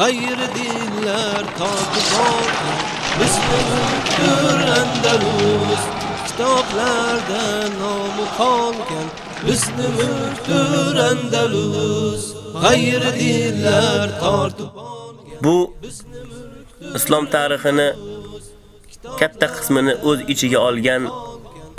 g'ayri dinlar totib olgan bizni mulkdir Andalus. Kitoblarda nomi qolgan bizni mulkdir Andalus. G'ayri dinlar tortib olgan Bu islom tarixini katta qismini o'z ichiga olgan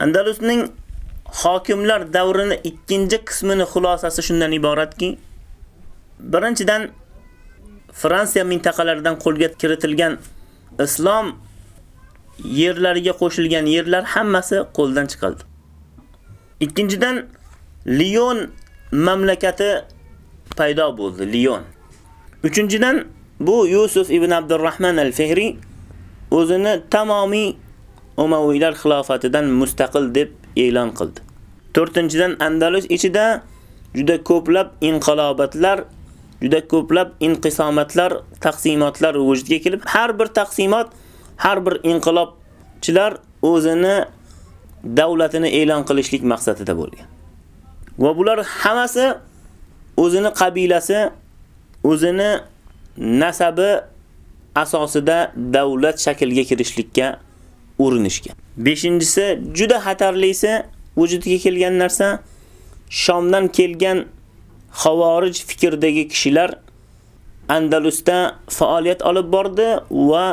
Andalusning hokimlar davrini ikkinchi qismini xulosasi shundan iboratki, birinchidan Fransiya mintaqalaridan qo'lga kiritilgan islom yerlariga qo'shilgan yerlar hammasi qo'ldan chiqildi. Ikkinchidan Lyon mamlakati paydo bo'ldi, Lyon. Uchinchidan bu Yusuf ibn Abdurrahman al-Fihri o'zini tamomiy Umaviylar xilofatidan mustaqil deb e'lon qildi. 4-dan Andalus ichida juda ko'plab inqilobatlar, juda ko'plab inqisomatlar, taqsimotlar vujudga kelib, har bir taqsimot, har bir inqilobchilar o'zini davlatini e'lon qilishlik maqsadida bo'lgan. Va bular hammasi o'zini qabilasi, o'zini nasabi asosida davlat shaklga kirishlikka urinishgan. 5-inchisi juda xatarlisi vujudga kelgan narsa Shomdan kelgan xavorij fikrdagi kishilar Andalusda faoliyat olib bordi va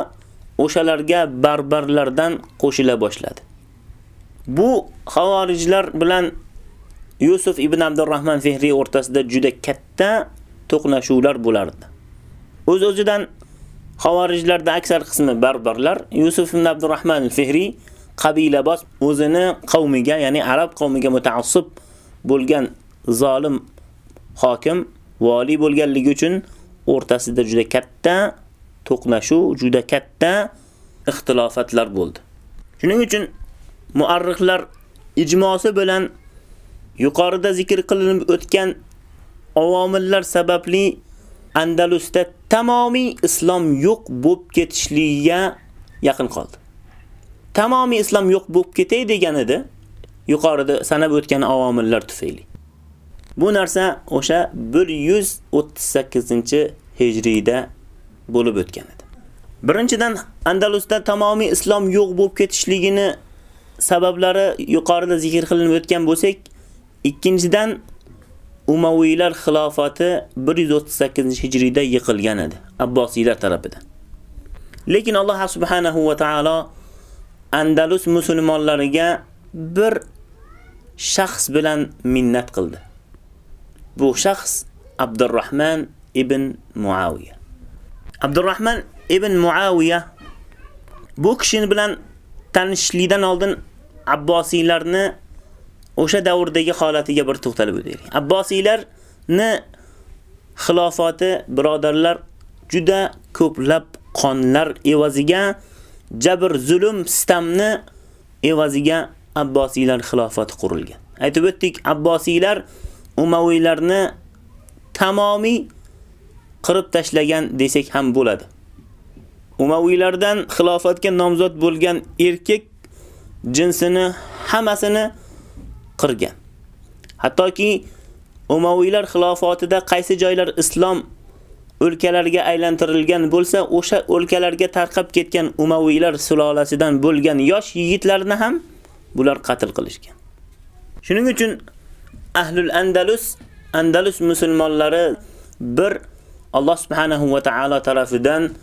o'shalarga barbarlardan qo'shila boshladi. Bu xavorijlar bilan Yusuf ibn Abdurrahman Fihri o'rtasida juda katta to'qnashuvlar bo'lardi. O'z-o'zidan Xavorijlarda aksar qismi barbarlar, Yusuf ibn Abdurrahman al-Fihri qabilabos o'zini qavmiga, ya'ni arab qavmiga mutaassib bo'lgan zolim hokim, vali bo'lganligi uchun o'rtasida juda katta to'qnashuv, juda katta ixtilofatlar bo'ldi. Shuning uchun muarrixlar ijmosi bilan yuqorida zikr qilinib o'tgan avomillar sababli Andalusda tamomiy islom yo'q bo'lib ketishligiga yaqin qoldi. Tamomiy islom yo'q bo'lib ketay degan edi, yuqorida sanab o'tgan avomillar tufayli. Bu narsa o'sha 138-hijriyda bo'lib o'tgan edi. Birinchidan Andalusda tamomiy islom yo'q bo'lib ketishligini sabablari yuqorida zikr qilinib o'tgan bo'lsak, ikkinchidan Umaviylar xilofati 138-hijriyda yiqilgan edi Abbosiylar tarafidan. Lekin Alloh subhanahu va taolo Andalus musulmonlariga bir shaxs bilan minnat qildi. Bu shaxs Abdurrahman ibn Muaviya. Abdurrahman ibn Muaviya bu kishi bilan tanishlikdan oldin Abbosiylarni o'sha davrdagi holatiga bir to'xtalib o'taylik. Abbosiylarni xilofati birodarlar juda ko'plab qonlar evaziga jabr, zulm, sitamni evaziga Abbosiylar xilofati qurilgan. Aytib o'tdik, Abbosiylar Umaviylarni tamomiy qirib tashlagan desak ham bo'ladi. Umaviylardan xilofatga nomzod bo'lgan erkak jinsini hammasini qirgan. Hattoki Umaviylar xilofatida qaysi joylar islom o'lkalariga aylantirilgan bo'lsa, o'sha o'lkalarga tarqab ketgan Umaviylar sulolasidan bo'lgan yosh yigitlarni ham bular qatl qilishgan. Shuning uchun ahlul Andalus, Andalus musulmonlari bir Alloh subhanahu va taolo tarafidan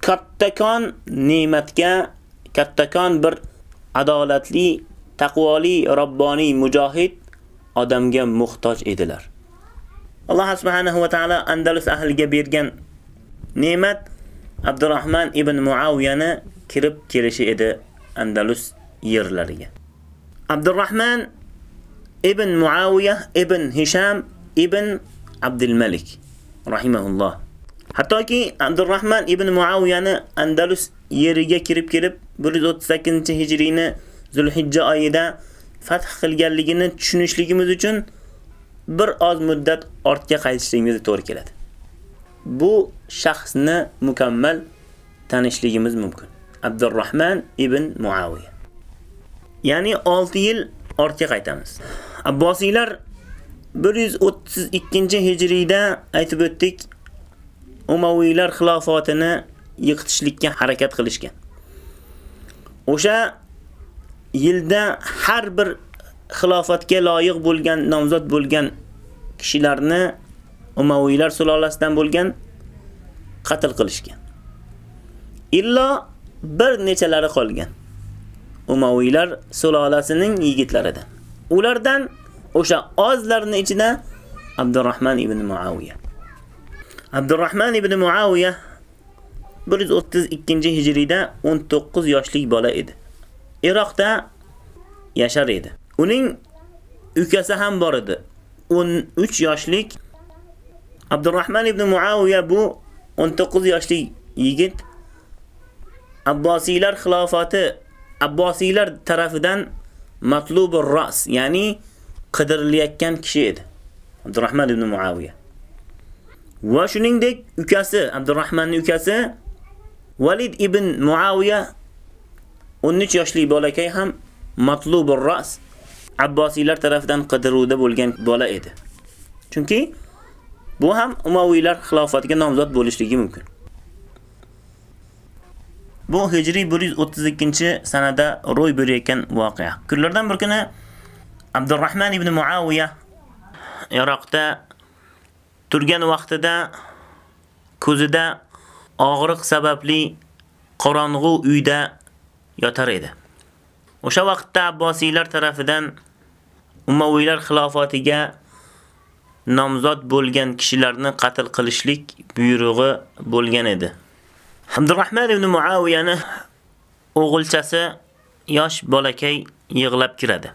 kattakon ne'matga kattakon bir adolatli, taqvoli, robboniy mujohid odamga muhtoj edilar. Alloh subhanahu va taolo Andalus ahliga bergan ne'mat Abdurrahman ibn Muawiyani kirib kelishi edi Andalus yerlariga. Abdurrahman ibn Muawiya ibn Hisham ibn Abdul Malik rahimahulloh. Hattoki Abdurrahman ibn Muawiyani Andalus yeriga kirib kelib 138-hijriyni Zulhijja oyida fath qilganligini tushunishligimiz uchun bir oz muddat ortga qaytishligimiz to'g'ri keladi. Bu shaxsni mukammal tanishligimiz mumkin. Abdurrahman ibn Muawiya. Ya'ni 6 yil ortga qaytamiz. Abbosiylar 132-hijriyda aytib o'tdik, Umaviylar xilofatini yiqitishlikka harakat qilishgan. O'sha yilda har bir xilofatga loyiq bo'lgan, nomzod bo'lgan kishilarni Umaviylar sulolasidan bo'lgan qatl qilishgan. Illo bir nechalari qolgan. Umaviylar sulolasining yigitlaridan. Ulardan o'sha ozlarning ichida Abdurrahman ibn Muawiya. Abdurrahman ibn Muawiya 132-hijriyda 19 yoshlik bola edi. Iroqda yashar edi. Uning ukasi ham bor edi. 13 yoshlik Abdurrahman ibn Muawiya bu 19 yoshlik yigit Abbosiylar xilofati Abbosiylar tarafidan matlubur ras, ya'ni qidirilayotgan kishi edi. Abdurrahman ibn Muawiya. Va shuningdek ukasi Abdurrahmanning ukasi Valid ibn Muawiya 13 yoshli bolakay ham matlubur ras Abbosiylar tarafidan qidiruvda bo'lgan bola edi. Chunki bu ham Umaviylar xilofatiga nomzod bo'lishligi mumkin. Bu hijriy 132-sanada ro'y berayotgan voqea. Kunlardan bir kuni Abdurrahman ibn Muawiya Iroqda turgan vaqtida ko'zida og'riq sababli qorong'u uyda yotar edi. O'sha vaqtda Abbosiylar tarafidan Umayylar xilofatiga nomzod bo'lgan kishilarni qatl qilishlik buyrug'i bo'lgan edi. Abdurrahman ibn Muawiyani o'g'ilchasi yosh bolakay yig'lab kiradi.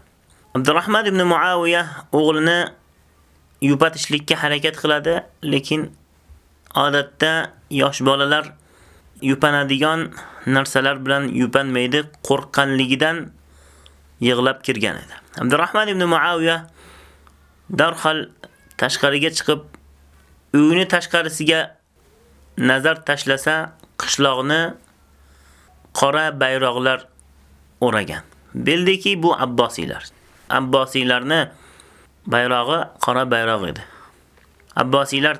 Abdurrahman ibn Muawiya o'g'lini yupatishlikka harakat qiladi, lekin odatda yosh bolalar yupanadigan narsalar bilan yupanmaydi, qo'rqqanligidan yig'lab kirgan edi. Abdurrahman ibn Muaviya darhol tashqariga chiqib, uyini tashqarisiga nazar tashlasa, qishloqni qora bayroqlar o'ragan. Bildiki bu Abbosiylar. Abbosiylarni bayrog'i qora bayroq edi. Abbosiylar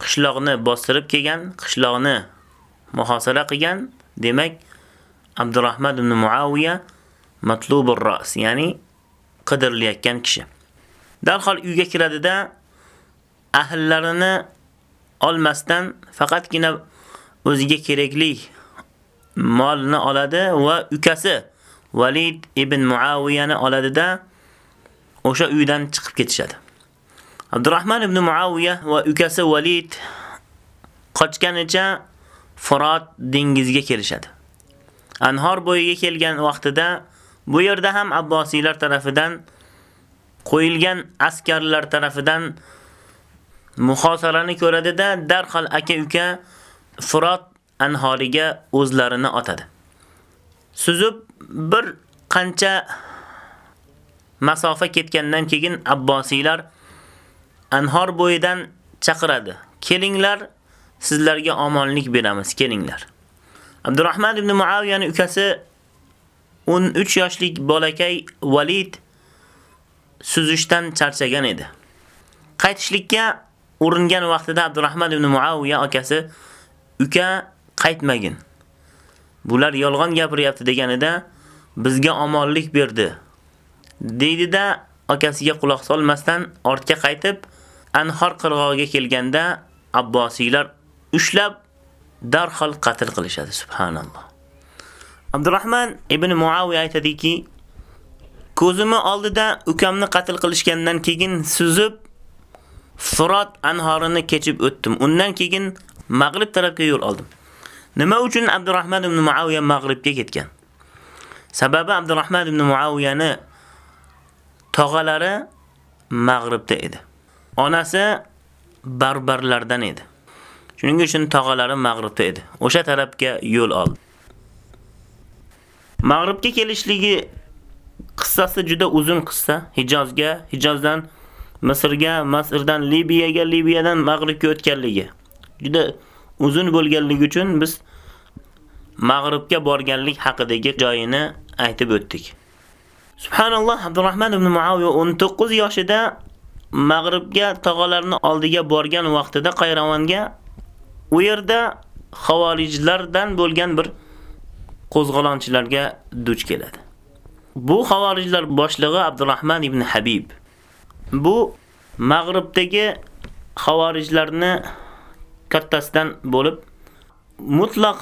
qishloqni bostirib kelgan, qishloqni muhosara qilgan, demak Abdurrahman ibn Muawiya matlubur ras, ya'ni qidirilayotgan kishi. Darhol uyga kiradida ahllarini olmasdan faqatgina o'ziga kerakli molni oladi va ukasi Valid ibn Muawiyani oladida o'sha uydan chiqib ketishadi. Abdurrahman ibn Muawiya va ukasi Valid qochganicha Furat dengizga kelishadi. Anhor bo'yiga kelgan vaqtida bu yerda ham Abbosiylar tarafidan qo'yilgan askarlar tarafidan muhosarani ko'radida darhol aka-uka Furat anhoriga o'zlarini otadi. Suzib bir qancha masofa ketgandan keyin Abbosiylar anhor bo'yidan chaqiradi. Kelinglar, sizlarga omonlik beramiz, kelinglar. Abdurrahman ibn Muaviyaning ukasi 13 yoshlik bolakay Valid suzishdan charchagan edi. Qaytishlikka uringan vaqtida Abdurrahman ibn Muaviya akasi uka qaytmagin. Bular yolg'on gapiryapti deganida bizga omonlik berdi. Deydida akasiga quloq solmasdan ortga qaytib Anhor qirg'og'iga kelganda Abbosiylar ushlab darhol qatl qilishadi subhanalloh. Abdurrahman ibn Muaviya aytadiki, ko'zimni oldida ukamni qatl qilishgandan keyin suzib Furat anhorini kechib o'tdim. Undan keyin Mag'rib tarafga yo'l oldim. Nima uchun Abdurrahman ibn Muaviya Mag'ribga ketgan? Sababi Abdurrahman ibn Muaviyani tog'alari Mag'ribda edi. Onasi barbarlardan edi. Shuning uchun tog'alari Mag'ribda edi. O'sha tarafga yo'l oldi. Mag'ribga kelishligi qissasi juda uzun qissa. Hijozga, Hijozdan Misrga, Misrdan Libiyaga, Libiyadan Mag'ribga o'tganligi. Juda uzun bo'lganligi uchun biz Mag'ribga borganlik haqidagi joyini aytib o'tdik. Subhanalloh, Abdurrahman ibn Muaviya 19 yoshida Mag'ribga tog'alarni oldiga borgan vaqtida Qayravonga u yerda xavorijlardan bo'lgan bir qo'zg'alonchilarga duch keladi. Bu xavorijlar boshlig'i Abdurrahman ibn Habib. Bu Mag'ribdagi xavorijlarni kattasidan bo'lib mutlaq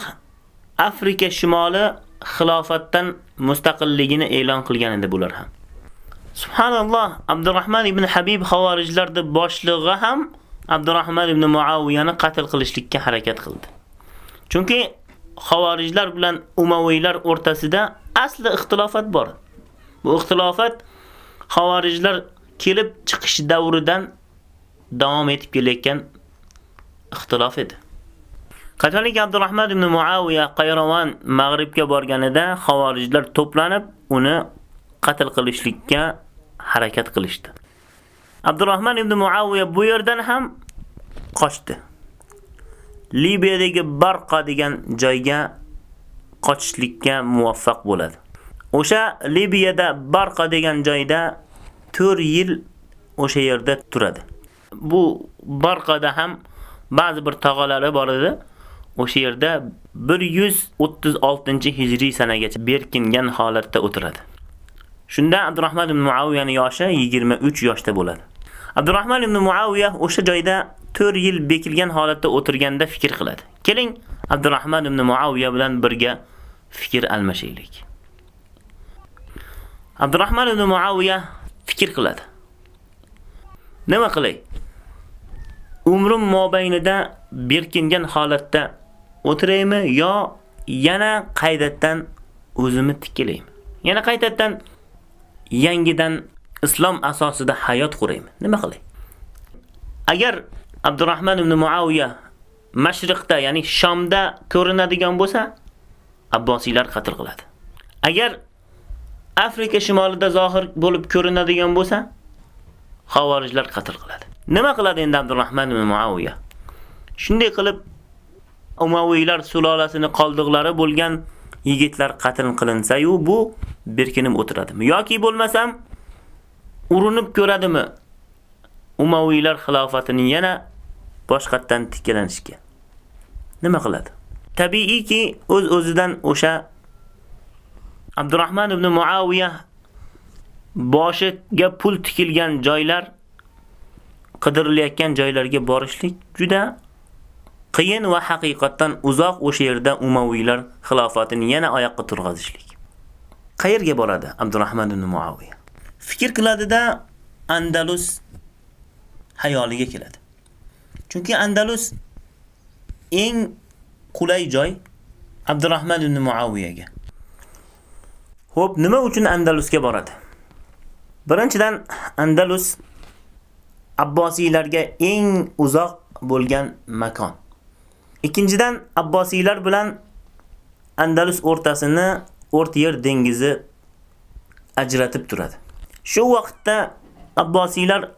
Afrika shimoli xilofatdan mustaqilligini e'lon qilgan edi bular ham. Subhanalloh, Abdurrahman ibn Habib xavorijlarda boshlig'i ham Abdurrahman ibn Muaviyani qatl qilishlikka harakat qildi. Chunki xavorijlar bilan Umaviylar o'rtasida asli ixtilofat bor. Bu ixtilofat xavorijlar kelib chiqish davridan davom etib kelayotgan ixtilof edi. Qachonki Abdurrahman ibn Muaviya Qayrawan Mag'ribga borganida xavorijlar to'planib uni qatl qilishlikka harakat qilishdi. Abdurrahman ibn Muaviya bu yerdan ham qochdi. Libiyadagi Barqa degan joyga qochishlikka muvaffaq bo'ladi. O'sha Libiyada Barqa degan joyda 4 yil o'sha yerda turadi. Bu Barqada ham ba'zi bir tog'alari bor edi. O'sha yerda 136-hijriy sanagacha berkingan holatda o'tiradi. Shunda Abdurrahman ibn Muaviyaning yoshi 23 yoshda bo'ladi. Abdurrahman ibn Muaviya o'sha joyda 4 yil bekilgan holatda o'tirganda fikr qiladi. Keling, Abdurrahman ibn Muaviya bilan birga fikr almashaylik. Abdurrahman ibn Muaviya fikr qiladi. Nima qilay? Umrim mobaynida berkingan holatda o'tiraymi yo yana qaytadan o'zimni tiklaymi? Yana qaytadan yangidan islom asosida hayot quraymi? Nima qilay? Agar Abdurrahman ibn Muaviya mashriqda, ya'ni Shomda ko'rinadigan bo'lsa, Abbosiylar qatl qiladi. Agar Afrika shimolida zohir bo'lib ko'rinadigan bo'lsa, xavorijlar qatl qiladi. Nima qiladi endi Abdurrahman ibn Muaviya? Shunday qilib Umaviylar sulolasini qoldiqlari bo'lgan yigitlar qatl qilinsa-yu, bu berkinib o'tiradimi yoki bo'lmasam urinib ko'radimi? Umaviylar xilofatining yana boshqatdan tiklanishga. Nima qiladi? Tabiiyki, o'z-o'zidan o'sha Abdurrahman ibn Muaviya boshiga pul tikilgan joylar qidirilayotgan joylarga borishlik juda qiyin va haqiqatdan uzoq o'sha yerda Umaviylar xilofatini yana oyoqqa turg'azishlik. Qayerga boradi Abdurrahman ibn Muaviya? Fikr qiladida Andalus hayoliga keladi. Chunki Andalus eng qulay joy Abdurrahman ibn Muaviyaga. Xo'p, nima uchun Andalusga boradi? Birinchidan Andalus Abbosiylarga eng uzoq bo'lgan makon. Ikkinchidan Abbosiylar bilan Andalus o'rtasini O'rta Yer dengizi ajratib turadi. Shu vaqtda Abbosiylar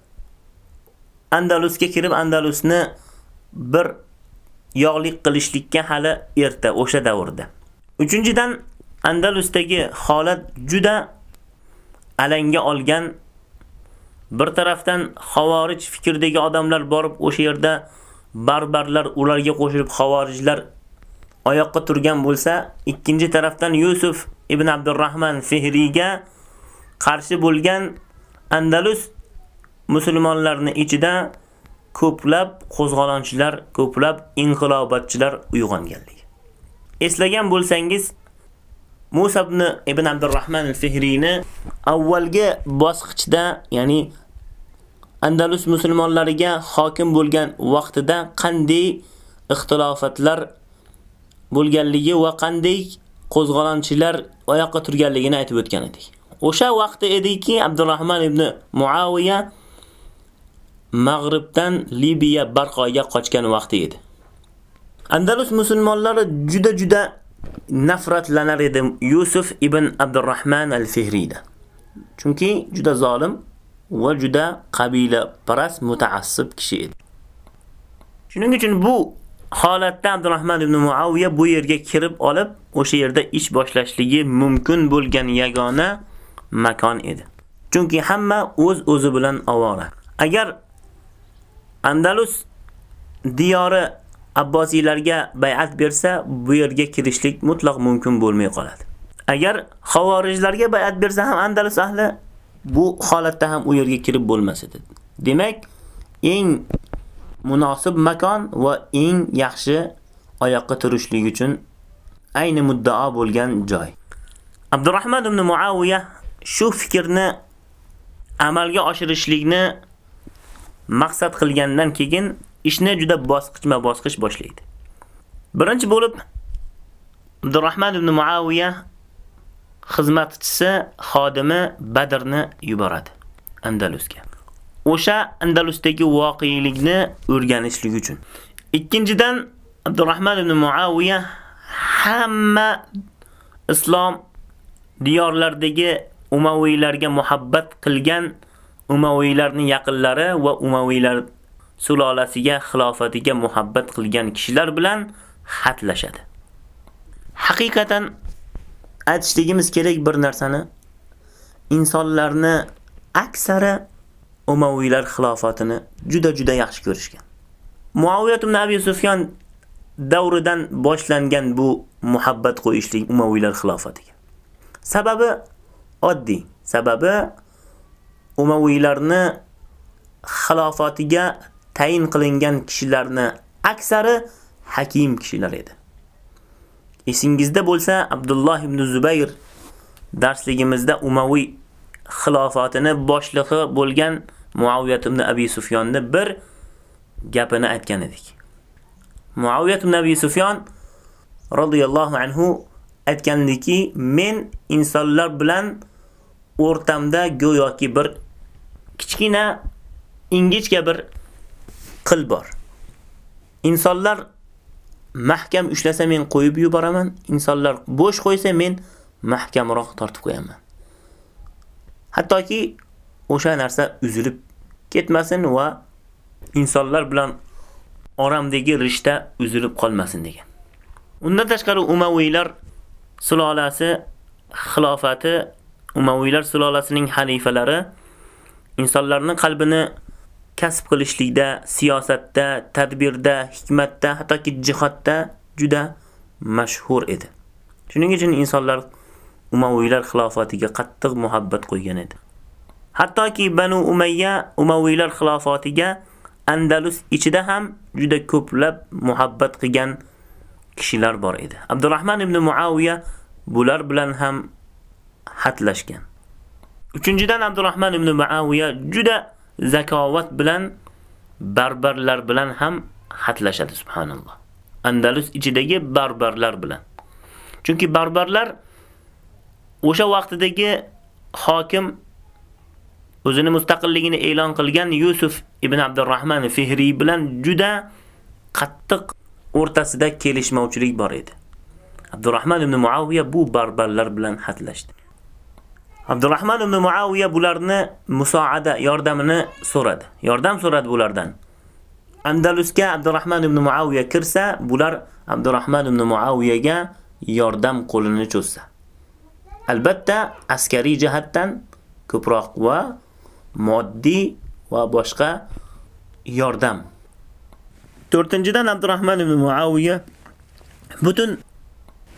Andalusga kirib Andalusni bir yog'lik qilishlikka hali erta o'sha davrda. Uchinchidan Andalusdagi holat juda alanga olgan bir tarafdan xavorij fikrdagi odamlar borib o'sha yerda barbarlar ularga qo'shilib xavorijlar oyoqqa turgan bo'lsa, ikkinchi tarafdan Yusuf ibn Abdurrahman Fihriyga qarshi bo'lgan Andalus musulmonlarning ichida ko'plab qo'zg'olonchilar, ko'plab inqilobatchilar uyg'onganligi. Eslagan bo'lsangiz, Musa ibn ibn Abdurrahman al-Fihriyni avvalgi bosqichda, ya'ni Andalus musulmonlariga hokim bo'lgan vaqtida qanday ixtilofatlar bo'lganligi va qanday qo'zg'olonchilar oyoqqa turganligini aytib o'tgan edik. O'sha vaqtda ediki Abdurrahman ibn Muaviya Mag'ribdan Libiya Barqoga qochgan vaqti edi. Andalus musulmonlari juda juda nafratlanar edi Yusuf ibn Abdurrahman al-Fihriydan. Chunki juda zolim va juda qabila parast mutaassib kishi edi. Shuning uchun bu holatda Abdurrahman ibn Muaviya bu yerga kirib olib, o'sha yerda ish boshlashligi mumkin bo'lgan yagona makon edi. Chunki hamma o'z o'zi bilan ovora. Agar Andalus diyori Abbosiylarga bay'at bersa, bu yerga kirishlik mutlaq mumkin bo'lmay qoladi. Agar Xavorijlarga bay'at bersa ham Andalus ahli bu holatda ham u yerga kirib bo'lmas edi. Demak, eng munosib makon va eng yaxshi oyoqqa turishlik uchun ayni muddao bo'lgan joy. Abdurrahman ibn Muawiya shu fikrni amalga oshirishlikni maqsad qilgandan keyin ishni juda bosqichma-bosqich boshlaydi. Birinchi bo'lib Abdurrahman ibn Muaviya xizmatchisi xodimi Badrni yuboradi Andalusga. O'sha Andalusdagi voqelikni o'rganishlik uchun. Ikkinchidan Abdurrahman ibn Muaviya hamma islom diyorlardagi Umaviylarga muhabbat qilgan Umaviylarning yaqinlari va Umaviylar sulolasiga xilofatiga muhabbat qilgan kishilar bilan xatlashadi. Haqiqatan aytishligimiz kerak bir narsani insonlarni aksari Umaviylar xilofatini juda juda yaxshi ko'rishgan. Muaviyat ibn Abi Sufyan davridan boshlangan bu muhabbat qo'yishlik Umaviylar xilofatiga. Sababi oddiy. Sababi Umaviylarni xilofatiga tayin qilingan kishilarni aksari hakim kishilar edi. Esingizda bo'lsa, Abdulloh ibn Zubayr darsligimizda Umaviy xilofatini boshlig'i bo'lgan Muaviyat ibn Abi Sufyonni bir gapini aytgan edik. Muaviyat ibn Abi Sufyon radhiyallohu anhu aytgandiki, men insonlar bilan o'rtamda go'yoki bir kichkina ingichka bir qil bor. Insonlar mahkam ushlasa men qo'yib yuboraman, insonlar bo'sh qo'ysa men mahkamroq tortib qo'yaman. Hattoki o'sha narsa uzilib ketmasin va insonlar bilan oramdagi rishta uzilib qolmasin degan. Undan tashqari Umaviylar sulolasi xilofati Umaviylar sulolasining xalifalari insonlarning qalbini kasb qilishlikda, siyosatda, tadbirda, hikmatda, hattoki jihodda juda mashhur edi. Shuning uchun insonlar Umaviylar xilofatiga qattiq muhabbat qo'ygan edi. Hattoki Banu Umayya Umaviylar xilofatiga Andalus ichida ham juda ko'plab muhabbat qilgan kishilar bor edi. Abdurrahman ibn Muaviya bular bilan ham hatlashgan. Uchinchidan Abdurrahman ibn Muaviya juda zakovat bilan barbarlar bilan ham xatlashadi subhanalloh. Andalus ichidagi barbarlar bilan. Chunki barbarlar o'sha vaqtidagi hokim o'zini mustaqilligini e'lon qilgan Yusuf ibn Abdurrahman Fihri bilan juda qattiq o'rtasida kelishmovchilik bor edi. Abdurrahman ibn Muaviya bu barbarlar bilan xatlashdi. Abdurrahman ibn Muaviya bularni musoada yordamini so'radi. Yordam so'radi bulardan. Andalusga Abdurrahman ibn Muaviya kirsa, bular Abdurrahman ibn Muaviyaga yordam qo'lini cho'zsa. Albatta, askariy jihatdan ko'proq va moddiy va boshqa yordam. 4-dan Abdurrahman ibn Muaviya butun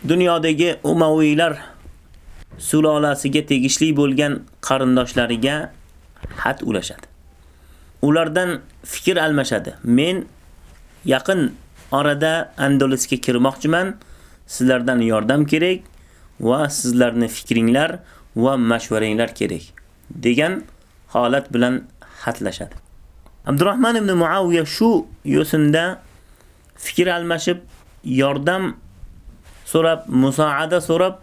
dunyodagi Umaviylar sulolasiga tegishli bo'lgan qarindoshlariga xat ulashadi. Ulardan fikr almashadi. Men yaqin orada Andalusga kirmoqchiman. Sizlardan yordam kerak va sizlarni fikringlar va mashvaranglar kerak degan holat bilan xatlashadi. Abdurrahman ibn Muaviya shu yo'sinda fikr almashib, yordam so'rab, musoada so'rab,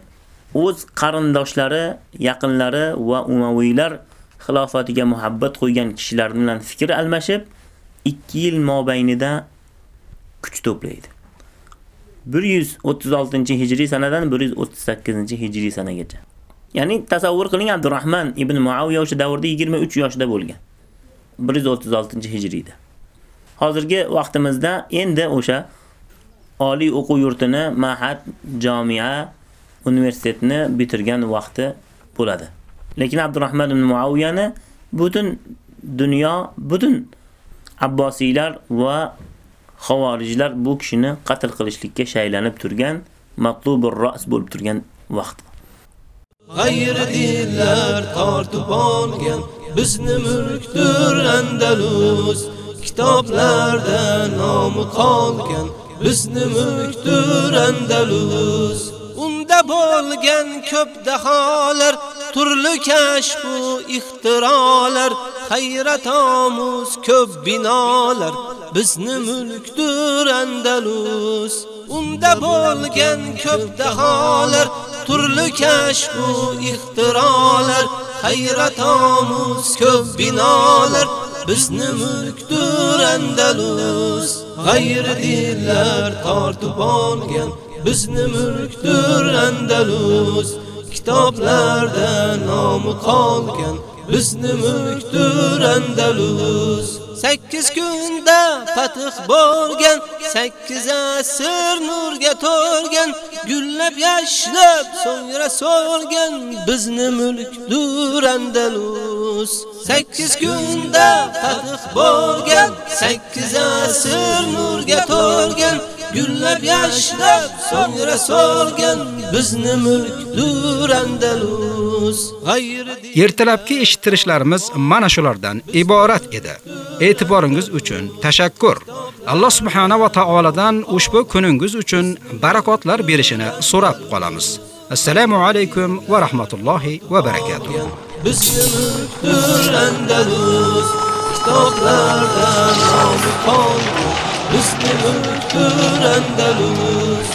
o'z qarindoshlari, yaqinlari va umaviylar xilofatiga muhabbat qo'ygan kishilar bilan fikr almashib, 2 yil mobaynida kuch to'playdi. 136-hijriy sanadan 138-hijriy sanagacha. Ya'ni tasavvur qiling Abdurrahman ibn Muaviya o'sha davrda 23 yoshda bo'lgan. 136-hijriyda. Hozirgi vaqtimizda endi o'sha oliy o'quv yurtini, mahad, jamia, universitetni bitirgan vaqti bo'ladi. Lekin Abdurrahman ibn Muawiyani butun dunyo, butun Abbosiylar va xavorijlar bu kishini qatl qilishlikka shaylanib turgan, matlubur ra's bo'lib turgan vaqt. G'ayri dinlar tortib olgan bizni mulkdir Andalus kitoblarda nomi qolgan bizni mulkdir Andalus unda bo'lgan ko'p daholar turli kashf va ixtirolar. Hayrat omuz ko'p binolar. Bizni mulkdir Andalus. Unda bo'lgan ko'p daholar turli kashf va ixtirolar. Hayrat omuz ko'p binolar bizni mulkdir Andalus. G'ayri dillar tortib olgan bizni mulkdir Andalus. Kitoblarda nomi qolgan bizni mulkdir Andalus. 8 kunda fath bo'lgan 8 asr nurga to'lgan gullab yashnab so'ngra so'lgan bizni mulk Andalus. 8 kunda fath bo'lgan 8 asr nurga to'lgan gullab yashnab so'ngra so'lgan bizni mulk Andalus. Ertalabki eshittirishlarimiz mana shulardan iborat edi. E'tiboringiz uchun tashakkur. Alloh subhanahu va taoladan ushbu kuningiz uchun barakotlar berishini so'rab qolamiz. Assalomu alaykum va rahmatullohi va barakatuh. Bizni mulkdir Andalus kitoblardan nomi qoldi. Bizni mulkdir Andalus